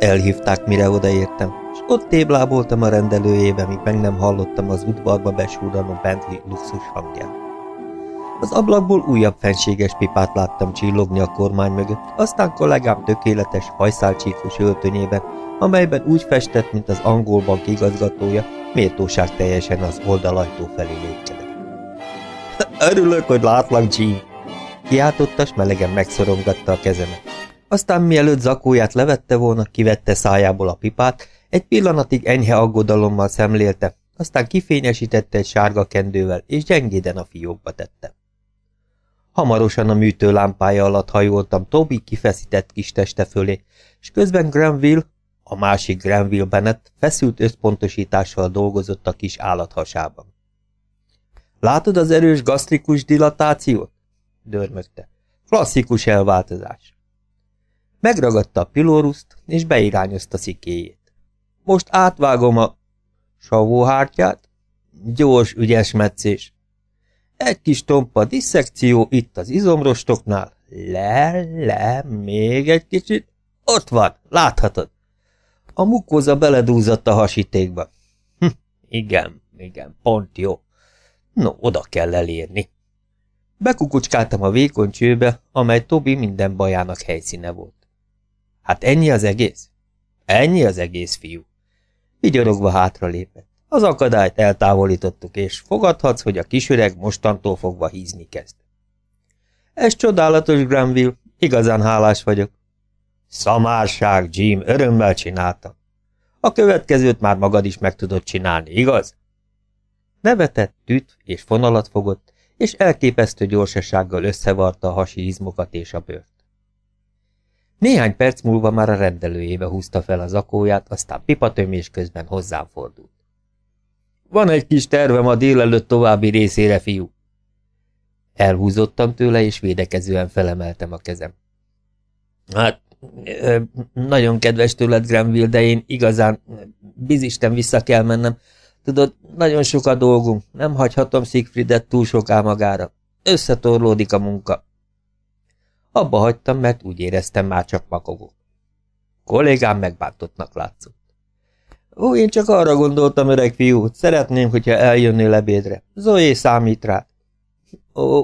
Elhívták, mire odaértem, és ott tébláboltam a rendelőjébe, míg meg nem hallottam az udvarba besúranó Bentley luxus hangját. Az ablakból újabb fenséges pipát láttam csillogni a kormány mögött, aztán kollégám tökéletes, hajszálcsíkos öltönyében, amelyben úgy festett, mint az angol bank igazgatója, méltóság teljesen az oldalajtó felé lépkedett. Örülök, hogy látlak, Jean! Kiáltotta, s melegen megszorongatta a kezemet. Aztán mielőtt zakóját levette volna, kivette szájából a pipát, egy pillanatig enyhe aggodalommal szemlélte, aztán kifényesítette egy sárga kendővel, és gyengéden a fiókba tette. Hamarosan a műtő lámpája alatt hajoltam Toby kifeszített kis teste fölé, és közben Granville, a másik Granville Bennett feszült összpontosítással dolgozott a kis állathasában. Látod az erős gasztrikus dilatációt? dörmögte. Klasszikus elváltozás. Megragadta a pilóruszt, és beirányozta szikéjét. Most átvágom a savóhártyát. Gyors, ügyes metszés. Egy kis tompa disszekció itt az izomrostoknál. Le, le, még egy kicsit. Ott van, láthatod. A mukóza beledúzott a hasítékba. Hm, igen, igen, pont jó. No, oda kell elérni. Bekukucskáltam a vékony csőbe, amely Tobi minden bajának helyszíne volt. Hát ennyi az egész? Ennyi az egész, fiú. Vigyorogva hátra lépett. Az akadályt eltávolítottuk, és fogadhatsz, hogy a kisüreg mostantól fogva hízni kezd. Ez csodálatos, Granville, igazán hálás vagyok. Szamárság, Jim, örömmel csináltam. A következőt már magad is meg tudod csinálni, igaz? Nevetett, tüt és fonalat fogott, és elképesztő gyorsasággal összevarta a hasi izmokat és a bőrt. Néhány perc múlva már a rendelőjébe húzta fel az akóját, aztán pipatömés közben hozzám fordult. Van egy kis tervem a délelőtt további részére, fiú. Elhúzottam tőle, és védekezően felemeltem a kezem. Hát, nagyon kedves tőled, Granville, de én igazán bizisten vissza kell mennem. Tudod, nagyon sok a dolgunk, nem hagyhatom Siegfriedet túl soká magára. Összetorlódik a munka. Abba hagytam, mert úgy éreztem, már csak makogok. Kollégám megbántottnak látszott. Ó, én csak arra gondoltam, öreg fiú, szeretném, hogyha eljönnél ebédre. Zoé számít rá. Ó,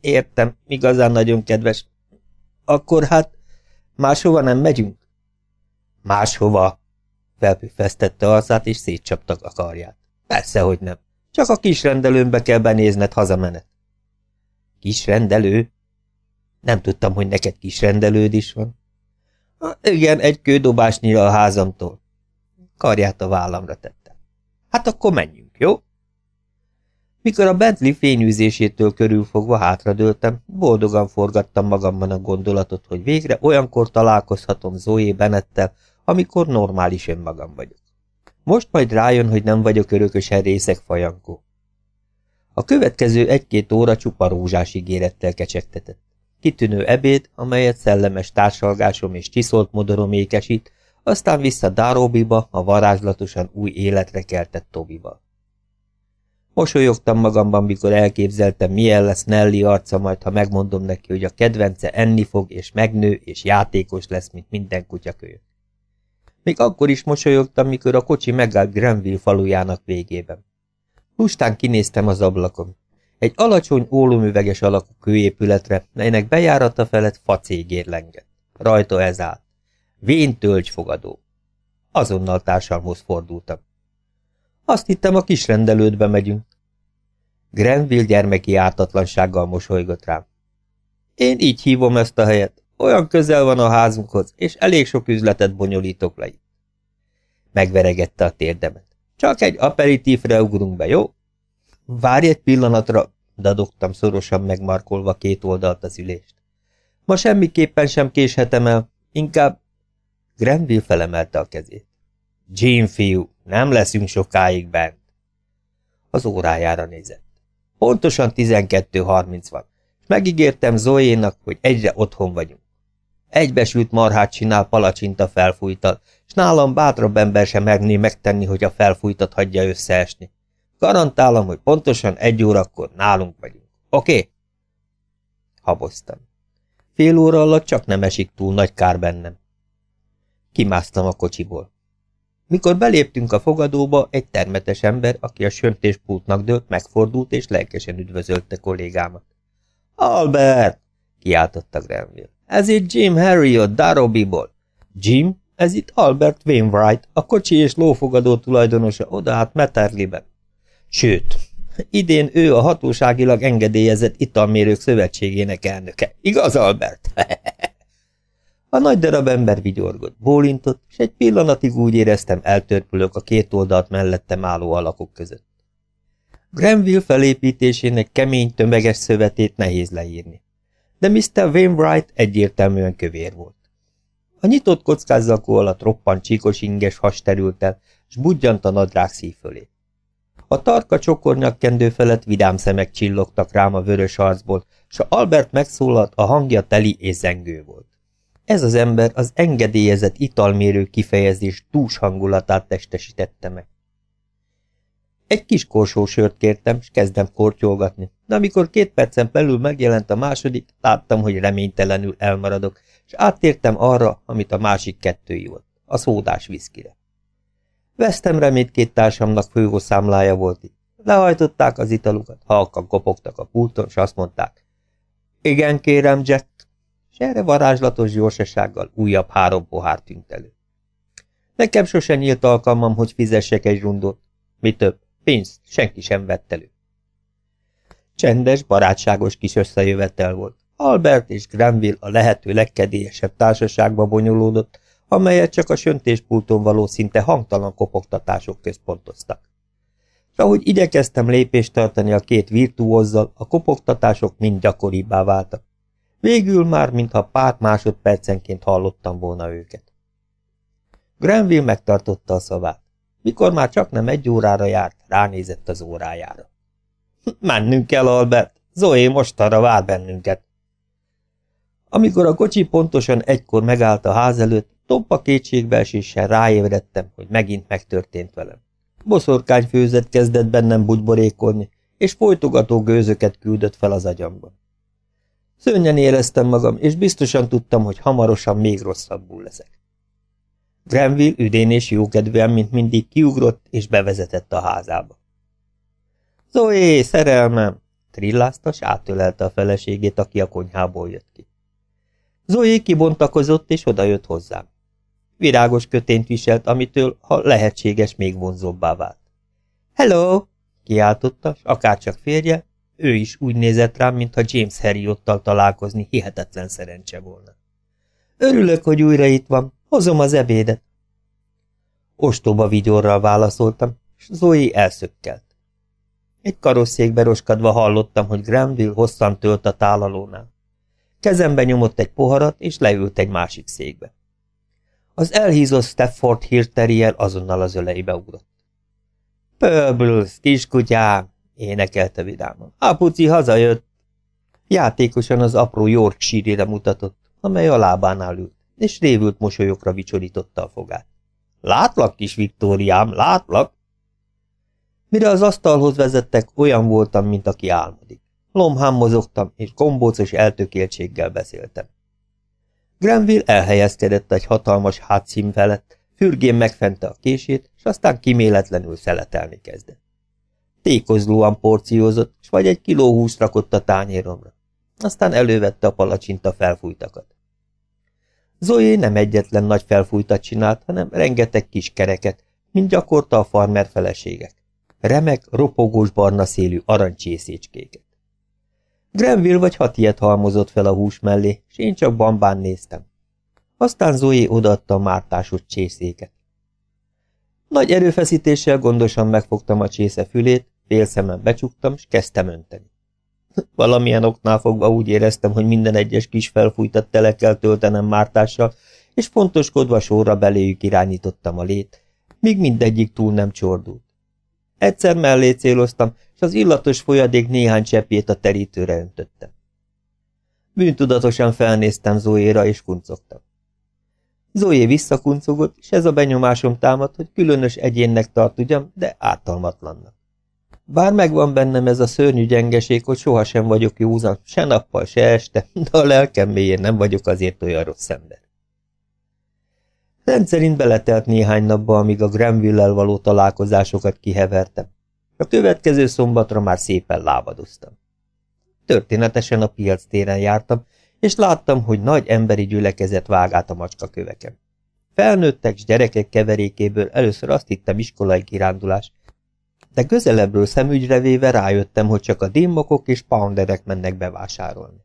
értem, igazán nagyon kedves. Akkor hát máshova nem megyünk? Máshova, felpüffesztette arcát, és szétcsaptak a karját. Persze, hogy nem. Csak a kis rendelőmbe kell benézned hazamenet. Kis rendelő? Nem tudtam, hogy neked kis rendelőd is van. Ha, igen, egy kődobásnyira a házamtól. Karját a vállamra tette. Hát akkor menjünk, jó? Mikor a Bentley fényűzésétől körülfogva hátradőltem, boldogan forgattam magamban a gondolatot, hogy végre olyankor találkozhatom Zoé Bennettel, amikor normális önmagam vagyok. Most majd rájön, hogy nem vagyok örökösen részek fajankó. A következő egy-két óra csupa rózsás ígérettel kecsegtetett. Kitűnő ebéd, amelyet szellemes társalgásom és csiszolt modorom ékesít, aztán vissza Dáróbiba, a varázslatosan új életre keltett Tobival. Mosolyogtam magamban, mikor elképzeltem, milyen lesz Nelly arca majd, ha megmondom neki, hogy a kedvence enni fog, és megnő, és játékos lesz, mint minden kutyakölyök. Még akkor is mosolyogtam, mikor a kocsi megállt Granville falujának végében. Lustán kinéztem az ablakon. Egy alacsony, ólomüveges alakú kőépületre, melynek bejárata felett facégér lengett. Rajta ez állt. Vén tölgyfogadó. Azonnal társamhoz fordultam. Azt hittem, a kis rendelődbe megyünk. Grenville gyermeki ártatlansággal mosolygott rám. Én így hívom ezt a helyet. Olyan közel van a házunkhoz, és elég sok üzletet bonyolítok le itt. Megveregette a térdemet. Csak egy aperitívre ugrunk be, jó? Várj egy pillanatra, dadogtam szorosan megmarkolva két oldalt az ülést. Ma semmiképpen sem késhetem el, inkább... Grenville felemelte a kezét. Jim fiú, nem leszünk sokáig bent. Az órájára nézett. Pontosan 12.30 van, és megígértem Zoénak, hogy egyre otthon vagyunk. Egybesült marhát csinál palacsinta felfújtal, és nálam bátrabb ember sem merné megtenni, hogy a felfújtat hagyja összeesni. Garantálom, hogy pontosan egy órakor nálunk vagyunk. Oké? Okay? Haboztam. Fél óra alatt csak nem esik túl nagy kár bennem. Kimásztam a kocsiból. Mikor beléptünk a fogadóba, egy termetes ember, aki a söntéspultnak dőlt, megfordult és lelkesen üdvözölte kollégámat. Albert! kiáltotta Granville. Ez itt Jim Harriot, Darobiból. Jim, ez itt Albert Wainwright, a kocsi és lófogadó tulajdonosa odaát Metterliben. Sőt, idén ő a hatóságilag engedélyezett italmérők szövetségének elnöke. Igaz, Albert? A nagy darab ember vigyorgott, bólintott, és egy pillanatig úgy éreztem, eltörpülök a két oldalt mellettem álló alakok között. Grenville felépítésének kemény, tömeges szövetét nehéz leírni. De Mr. Wainwright egyértelműen kövér volt. A nyitott kockázzakó alatt roppant csíkos inges has terült el, s budjant a nadrág szív fölé. A tarka csokornyakkendő felett vidám szemek csillogtak rám a vörös arcból, s Albert megszólalt, a hangja teli és zengő volt. Ez az ember az engedélyezett italmérő kifejezés túls hangulatát testesítette meg. Egy kis korsó sört kértem, és kezdem kortyolgatni, de amikor két percen belül megjelent a második, láttam, hogy reménytelenül elmaradok, és áttértem arra, amit a másik kettő volt, a szódás viszkire. Vesztem remét két társamnak főhószámlája volt itt. Lehajtották az italukat, halkan kopogtak a pulton, és azt mondták, igen, kérem, Jack, és erre varázslatos gyorsasággal újabb három pohár tűnt elő. Nekem sosem nyílt alkalmam, hogy fizessek egy rundót. Mi több, pénzt senki sem vett elő. Csendes, barátságos kis összejövetel volt. Albert és Granville a lehető legkedélyesebb társaságba bonyolódott, amelyet csak a söntéspulton való szinte hangtalan kopogtatások központoztak. És ahogy igyekeztem lépést tartani a két virtuózzal, a kopogtatások mind gyakoribbá váltak. Végül már, mintha pár másodpercenként hallottam volna őket. Granville megtartotta a szavát. Mikor már csak nem egy órára járt, ránézett az órájára. Mennünk kell, Albert! Zoé mostanra vár bennünket. Amikor a kocsi pontosan egykor megállt a ház előtt, tompa kétségbeeséssel ráébredtem, hogy megint megtörtént velem. Boszorkány főzet kezdett bennem bugyborékolni, és folytogató gőzöket küldött fel az agyamban. Szörnyen éreztem magam, és biztosan tudtam, hogy hamarosan még rosszabbul leszek. Grenville üdén és jókedvűen, mint mindig kiugrott, és bevezetett a házába. Zoé, szerelmem! Trillázta, s átölelte a feleségét, aki a konyhából jött ki. Zoé kibontakozott, és odajött hozzám. Virágos kötényt viselt, amitől, ha lehetséges, még vonzóbbá vált. Hello! kiáltotta, s akárcsak férje, ő is úgy nézett rám, mintha James Harriottal találkozni hihetetlen szerencse volna. Örülök, hogy újra itt van. Hozom az ebédet. Ostoba vigyorral válaszoltam, és Zoe elszökkelt. Egy karosszékbe roskadva hallottam, hogy Granville hosszan tölt a tálalónál. Kezembe nyomott egy poharat, és leült egy másik székbe. Az elhízott Stafford Hill azonnal az öleibe ugrott. Pöblusz, kiskutyám, énekelte vidáman. Apuci hazajött! Játékosan az apró Yorkshire-re mutatott, amely a lábánál ült, és révült mosolyokra vicsorította a fogát. Látlak, kis Viktóriám, látlak! Mire az asztalhoz vezettek, olyan voltam, mint aki álmodik. Lomhán mozogtam, és gombócos eltökéltséggel beszéltem. Grenville elhelyezkedett egy hatalmas hátszín felett, fürgén megfente a kését, és aztán kiméletlenül szeletelni kezdett. Tékozlóan porciózott, s vagy egy kiló húst rakott a tányéromra. Aztán elővette a palacsinta felfújtakat. Zoé nem egyetlen nagy felfújtat csinált, hanem rengeteg kis kereket, mint gyakorta a farmer feleségek. Remek, ropogós barna szélű arancsészécskéket. Grenville vagy hat ilyet halmozott fel a hús mellé, s én csak bambán néztem. Aztán Zoé odaadta a mártásos csészéket. Nagy erőfeszítéssel gondosan megfogtam a csésze fülét, fél szemem becsuktam, és kezdtem önteni. Valamilyen oknál fogva úgy éreztem, hogy minden egyes kis felfújtat tele kell töltenem mártással, és pontoskodva sorra beléjük irányítottam a lét, míg mindegyik túl nem csordult. Egyszer mellé céloztam, és az illatos folyadék néhány cseppjét a terítőre öntöttem. Bűntudatosan felnéztem Zoéra, és kuncogtam. Zoé visszakuncogott, és ez a benyomásom támad, hogy különös egyénnek tart ugyan, de ártalmatlannak. Bár megvan bennem ez a szörnyű gyengeség, hogy sohasem vagyok józan, se nappal, se este, de a lelkem mélyén nem vagyok azért olyan rossz ember. Rendszerint beletelt néhány napba, amíg a Grenville-lel való találkozásokat kihevertem. A következő szombatra már szépen lábadoztam. Történetesen a piac téren jártam, és láttam, hogy nagy emberi gyülekezet vág át a macska köveken. Felnőttek s gyerekek keverékéből először azt hittem iskolai kirándulás, de közelebbről szemügyre véve rájöttem, hogy csak a démokok és pounderek mennek bevásárolni.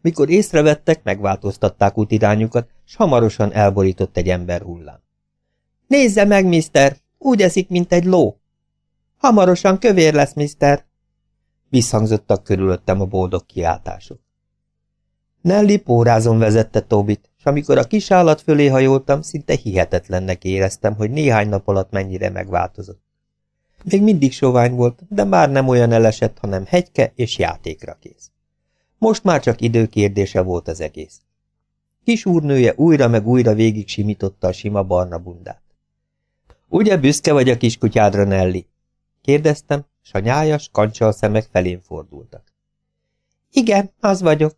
Mikor észrevettek, megváltoztatták útirányukat, s hamarosan elborított egy ember hullám. Nézze meg, mister! Úgy eszik, mint egy ló! Hamarosan kövér lesz, mister! Visszhangzottak körülöttem a boldog kiáltások. Nelly pórázon vezette Tobit, és amikor a kis állat fölé hajoltam, szinte hihetetlennek éreztem, hogy néhány nap alatt mennyire megváltozott. Még mindig sovány volt, de már nem olyan elesett, hanem hegyke és játékra kész. Most már csak időkérdése volt az egész. Kis úrnője újra meg újra végig simította a sima barna bundát. Ugye büszke vagy a kiskutyádra, Nelly? Kérdeztem, s a nyájas, kancsal szemek felén fordultak. Igen, az vagyok.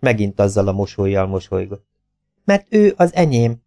Megint azzal a mosolyjal mosolygott. Mert ő az enyém.